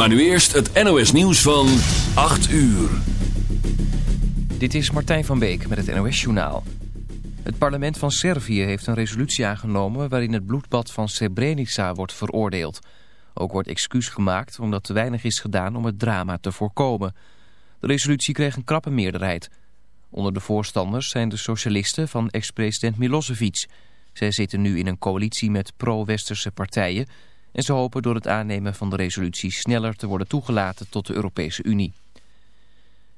Maar nu eerst het NOS nieuws van 8 uur. Dit is Martijn van Beek met het NOS Journaal. Het parlement van Servië heeft een resolutie aangenomen... waarin het bloedbad van Srebrenica wordt veroordeeld. Ook wordt excuus gemaakt omdat te weinig is gedaan om het drama te voorkomen. De resolutie kreeg een krappe meerderheid. Onder de voorstanders zijn de socialisten van ex-president Milosevic. Zij zitten nu in een coalitie met pro-westerse partijen... en ze hopen door het aannemen van de resolutie sneller te worden toegelaten tot de Europese Unie.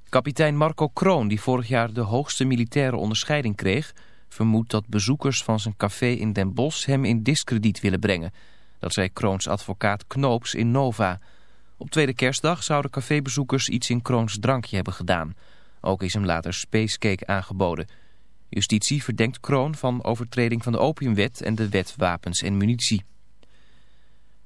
Kapitein Marco Kroon, die vorig jaar de hoogste militaire onderscheiding kreeg... vermoedt dat bezoekers van zijn café in Den Bosch hem in discrediet willen brengen. Dat zei Kroons advocaat Knoops in Nova. Op tweede kerstdag zouden cafébezoekers iets in Kroons drankje hebben gedaan. Ook is hem later spacecake aangeboden. Justitie verdenkt Kroon van overtreding van de opiumwet en de wet wapens en munitie.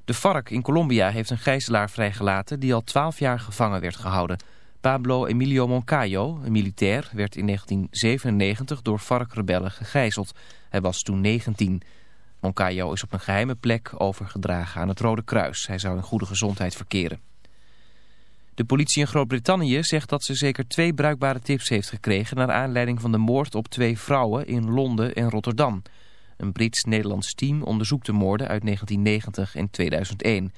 De FARC in Colombia heeft een gijzelaar vrijgelaten die al twaalf jaar gevangen werd gehouden... Pablo Emilio Moncayo, een militair, werd in 1997 door FARC-rebellen gegijzeld. Hij was toen 19. Moncayo is op een geheime plek overgedragen aan het Rode Kruis. Hij zou in goede gezondheid verkeren. De politie in Groot-Brittannië zegt dat ze zeker twee bruikbare tips heeft gekregen... naar aanleiding van de moord op twee vrouwen in Londen en Rotterdam. Een Brits-Nederlands team onderzoekt de moorden uit 1990 en 2001.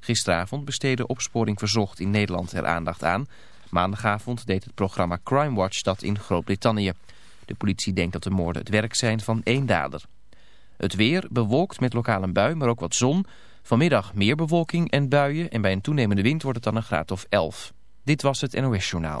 Gisteravond besteedde Opsporing Verzocht in Nederland er aandacht aan... Maandagavond deed het programma Crime Watch dat in Groot-Brittannië. De politie denkt dat de moorden het werk zijn van één dader. Het weer bewolkt met lokaal een bui, maar ook wat zon. Vanmiddag meer bewolking en buien en bij een toenemende wind wordt het dan een graad of 11. Dit was het NOS Journaal.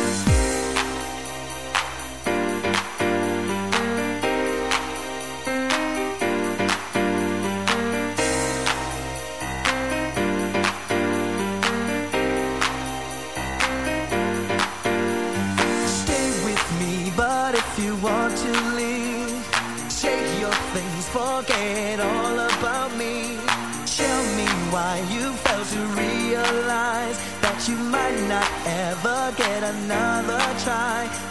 another try.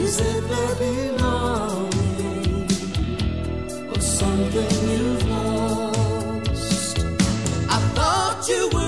Is it the or something you've lost? I thought you were.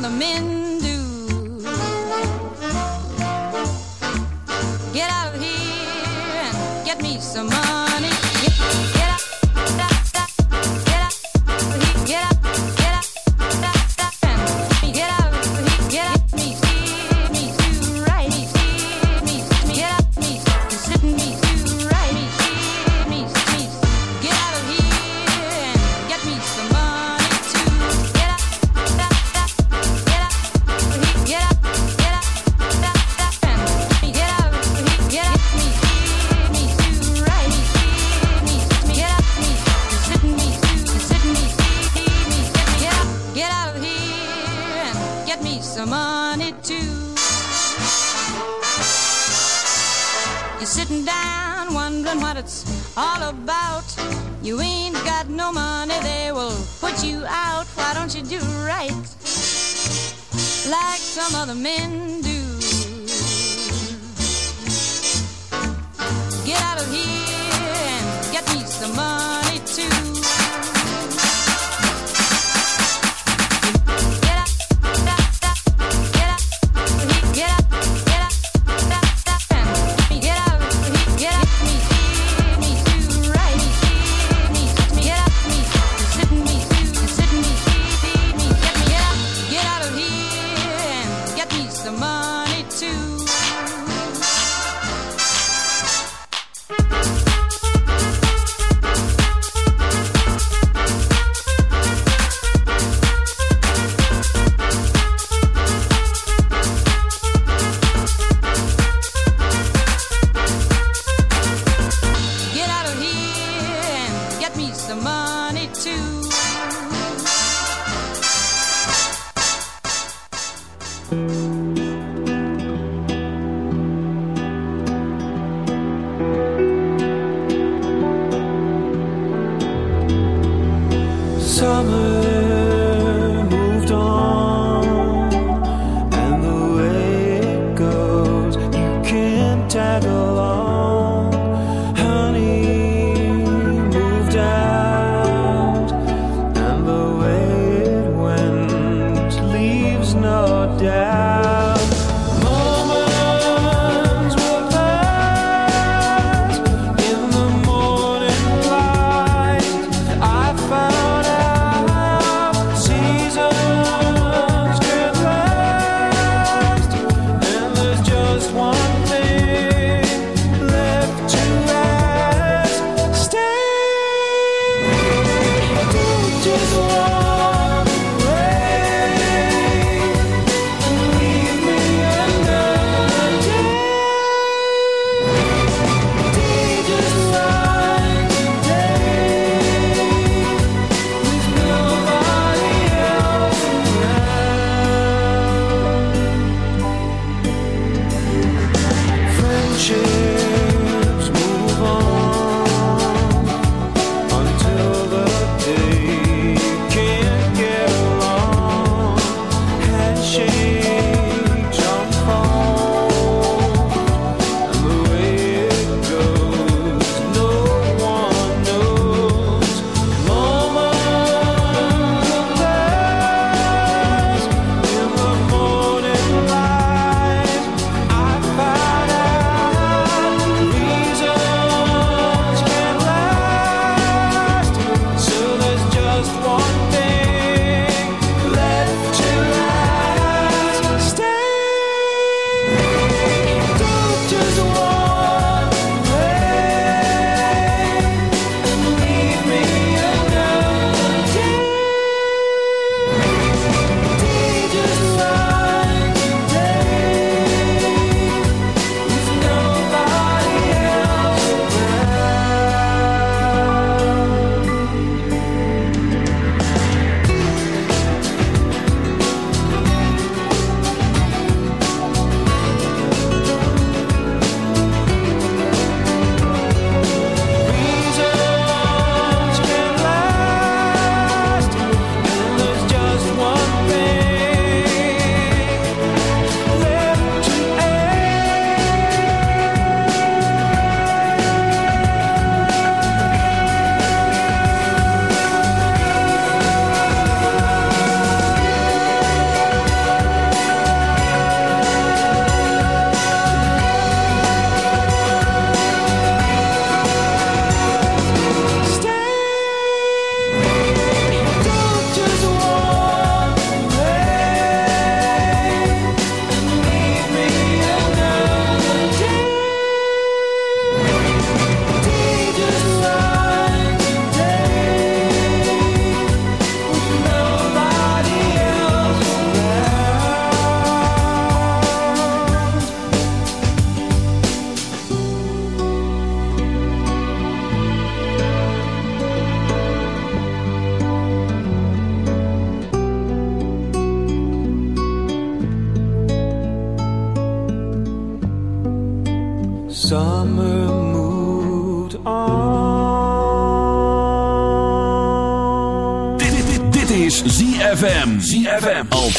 The men do. Get out of here and get me some money.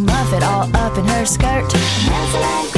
muff it all up in her skirt.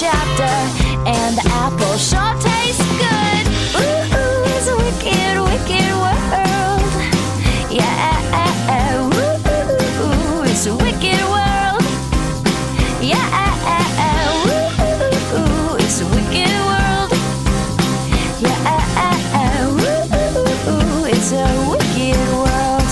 Chapter, and the apple sure tastes good. Ooh, ooh, it's a wicked, wicked world. Yeah, ooh, ooh, ooh, it's a wicked world. Yeah, ooh, ooh, ooh, it's a wicked world. Yeah, ooh, ooh, ooh, it's a wicked world.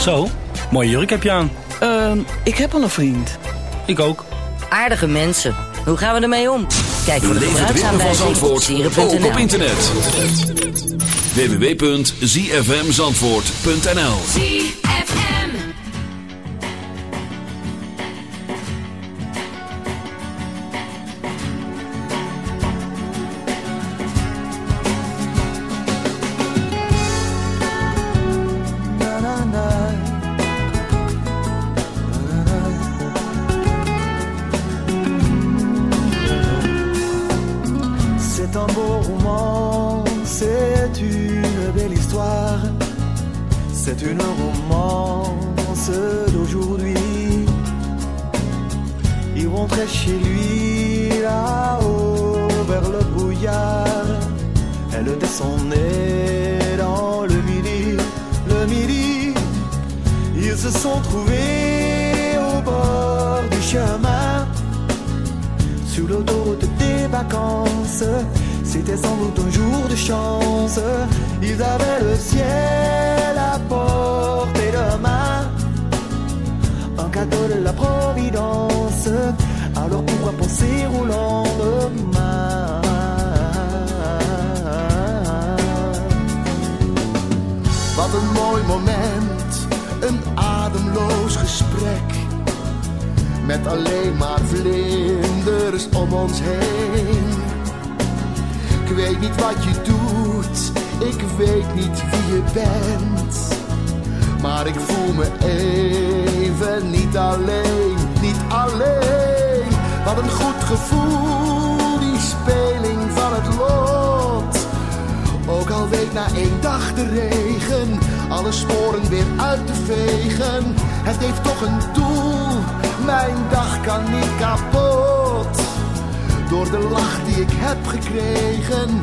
Zo, mooie jurk heb je aan. Ehm, ik heb al een vriend. Ik ook. Aardige mensen. Hoe gaan we ermee om? Kijk voor de gebruiksaanwijzing op Zandvoort sieren.nl. op internet. www.zfmzandvoort.nl chance. Ils ciel à portée de main. Un cadeau de la Providence. Alors pourquoi penser au lendemain? Wat een mooi moment, een ademloos gesprek. Met alleen maar vlinders om ons heen. Ik weet niet wat je doet, ik weet niet wie je bent. Maar ik voel me even niet alleen, niet alleen. Wat een goed gevoel, die speling van het lot. Ook al week na één dag de regen, alle sporen weer uit te vegen. Het heeft toch een doel, mijn dag kan niet kapot. Door de lach die ik heb gekregen,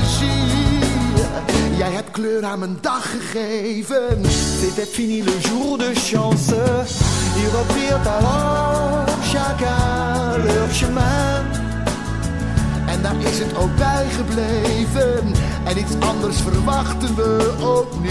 kleur aan mijn dag gegeven. C'était fini le jour de chance. Ils reprirent alors chacun leur chemin. En daar is het ook bij gebleven. En iets anders verwachten we ook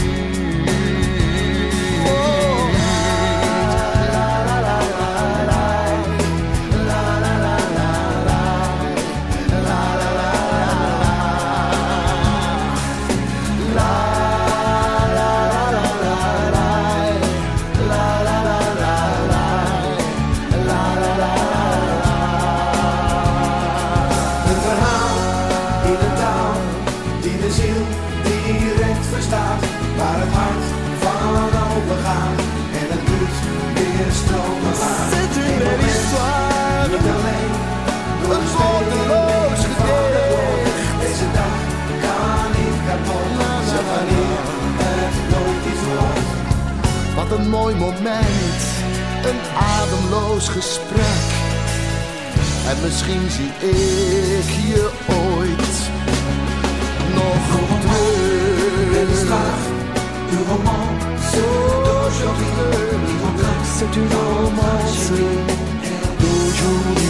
mooi moment, een ademloos gesprek. En misschien zie ik je ooit nog terug. Uw romance d'aujourd'hui, C'est une romance d'aujourd'hui.